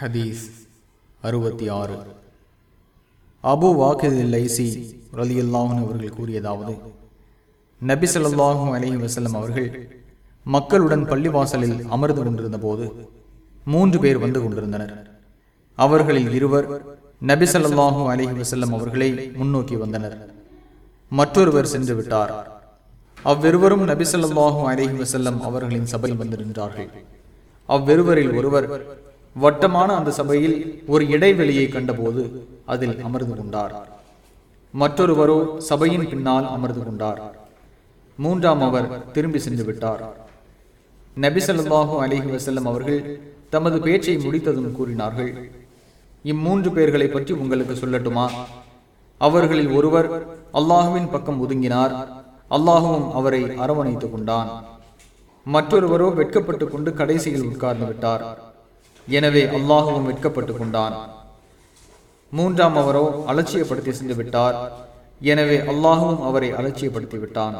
ஹதீஸ் அறுபத்தி ஆறு. அபு வாக்கிதில் லைசி ரலியல்லாஹன் அவர்கள் கூறியதாவது நபி சொல்லாஹும் அலி வஸல்லம் அவர்கள் மக்களுடன் பள்ளிவாசலில் அமர்ந்து கொண்டிருந்த போது மூன்று பேர் வந்து கொண்டிருந்தனர். அவர்களில் இருவர் நபி சொல்லாஹும் அலி வசல்லம் அவர்களை முன்னோக்கி வந்தனர். மற்றொருவர் சென்று விட்டார். அவ்விருவரும் நபி சொல்லாஹும் அலி வசல்லம் அவர்களின் சபையில் வந்து நின்றார்கள் அவ்விருவரில் ஒருவர் வட்டமான அந்த சபையில் ஒரு இடைவெளியை கண்டபோது அதில் அமர்ந்து கொண்டார். மற்றொருவரோ சபையின் பின்னால் அமர்ந்து கொண்டார். மூன்றாம் அவர் திரும்பி சென்று விட்டார். நபிசல்லாஹு அலிஹி வசல்லம் அவர்கள் தமது பேச்சை முடித்ததும் கூறினார்கள் இம்மூன்று பேர்களை பற்றி உங்களுக்கு சொல்லட்டுமா? அவர்களில் ஒருவர் அல்லாஹுவின் பக்கம் ஒதுங்கினார். அல்லாஹுவும் அவரை அரவணைத்துக் கொண்டான். மற்றொருவரோ வெட்கப்பட்டுக் கொண்டு கடைசியில் உட்கார்ந்து விட்டார். எனவே அல்லாஹுவும் விற்கப்பட்டுக் கொண்டான். மூன்றாம் அவரோ அலட்சியப்படுத்தி சென்று விட்டார் எனவே அல்லாஹுவும் அவரை அலட்சியப்படுத்தி விட்டான்.